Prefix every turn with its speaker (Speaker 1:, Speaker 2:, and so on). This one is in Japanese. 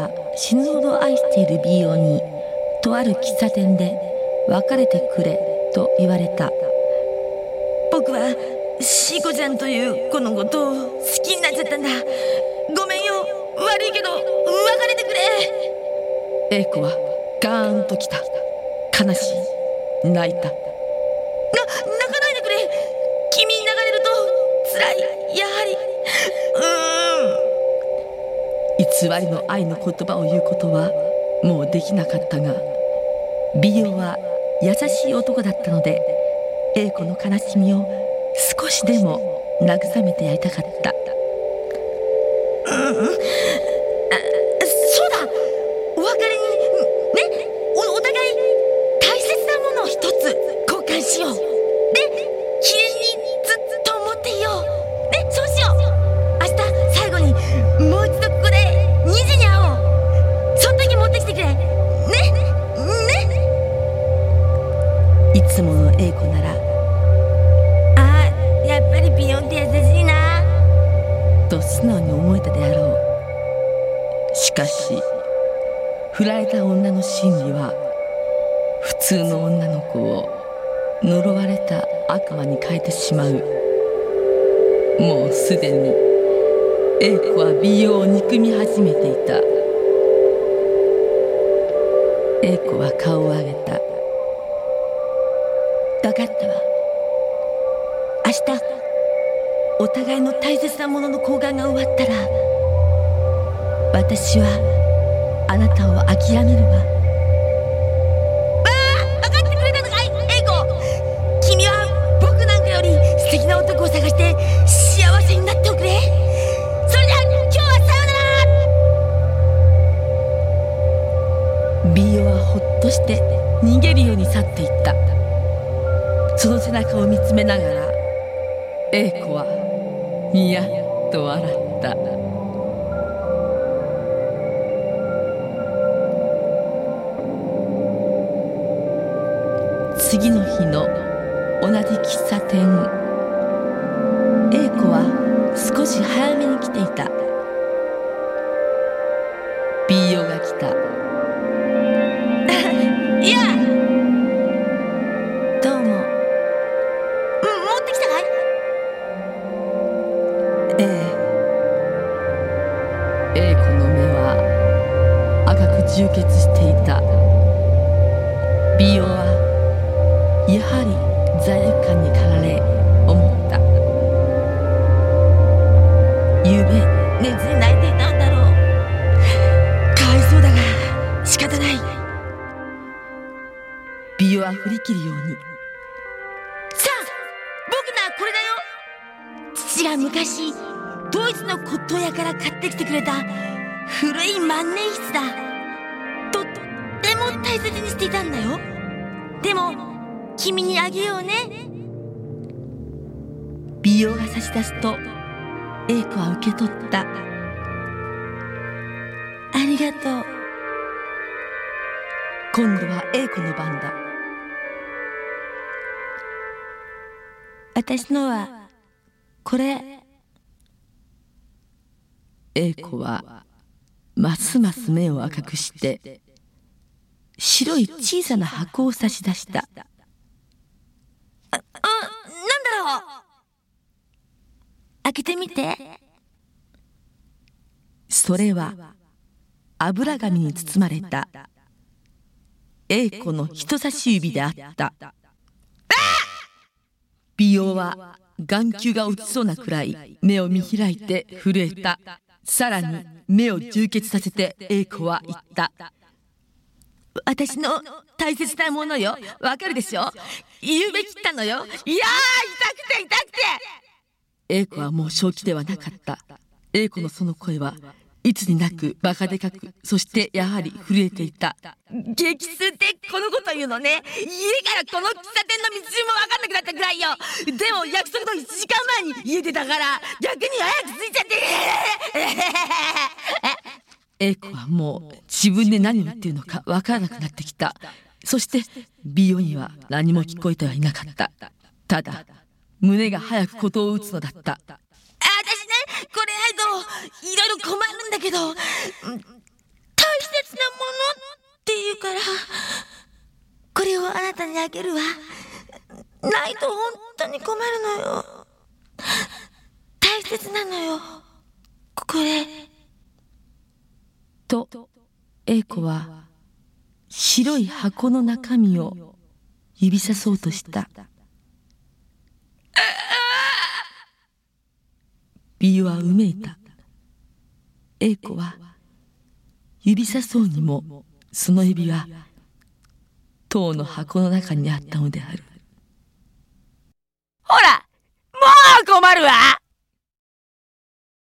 Speaker 1: は死ぬほど愛している美容にとある喫茶店で別れてくれと言われた。
Speaker 2: 僕はシーコちゃんという子のことを好きになっちゃったんだ。ごめんよ。悪いけど別れてく
Speaker 1: れ。A 子はガーンときた。悲しい。泣いた。な泣
Speaker 2: かないでくれ。君に流れると辛い。
Speaker 1: 偽りの愛の言葉を言うことはもうできなかったが美容は優しい男だったので英子の悲しみを少しでも慰めてやりたかった、うん、そうだ。お別れにねお互い大切なものを一つ交換しよう。思えたであろう。しかし振られた女の心理は普通の女の子を呪われた悪魔に変えてしまう。もうすでに英子は美容を憎み始めていた。英子は顔を上げた。
Speaker 2: 分かったわ。明日。お互いの大切なものの交換が終わったら私はあなたを諦めるわ。あ分かってくれたのかい英子。君は僕なんかより素敵な男を探して幸せになっておくれ。それじゃあ今日はさ
Speaker 1: よなら美容はほっとして逃げるように去っていった。その背中を見つめながら英子はにやっと笑った。次の日の同じ喫茶店。英子は少し早めに来ていた。A 子の目は赤く充血していた。美容はやはり罪悪感に駆られ思った。
Speaker 2: ゆうべ寝ずに泣いていたんだろう。かわいそうだが仕方ない。
Speaker 1: 美容は振り切るように。
Speaker 2: さあ僕ならこれだよ。父が昔ドイツの骨董屋から買ってきてくれた古い万年筆だ。とっても大切にしていたんだよ。でも君にあげようね。
Speaker 1: 美容が差し出すと英子は受け取った。
Speaker 2: ありがとう。
Speaker 1: 今度は英子の番だ。
Speaker 2: 私のはこれ。
Speaker 1: 英子はますます目を赤くして白い小さな箱を差し出した。
Speaker 2: 開けてみて。
Speaker 1: それは油紙に包まれた英子の人差し指であった。美容は眼球が落ちそうなくらい目を見開いて震えたさらに目を充血させて英子は言った。
Speaker 2: 私の大切なものよ。わかるでしょ？言うべきったのよ。いやー痛くて痛くて。
Speaker 1: 英子はもう正気ではなかった。英子のその声はいつになくバカでかくそしてやはり震えていた。
Speaker 2: 激痛ってこのこと言うのね。家からこの喫茶店の道順も分かんなくなったぐらいよ。でも約束の1時間前に家出たから逆に早く着いちゃ
Speaker 1: って。英子はもう自分で何を言っているのか分からなくなってきた。そして美容には何も聞こえてはいなかった。ただ胸が早くことを打つのだった
Speaker 2: といろいろ困るんだけど大切なものって言うから、これをあなたにあげるわ。ないと本当に困るのよ。大切なのよ。これ。
Speaker 1: と、英子は白い箱の中身を指さそうとした。理由はうめいた。英子は指さそうにもその指は塔の箱の中にあったのである。
Speaker 2: ほらもう困るわ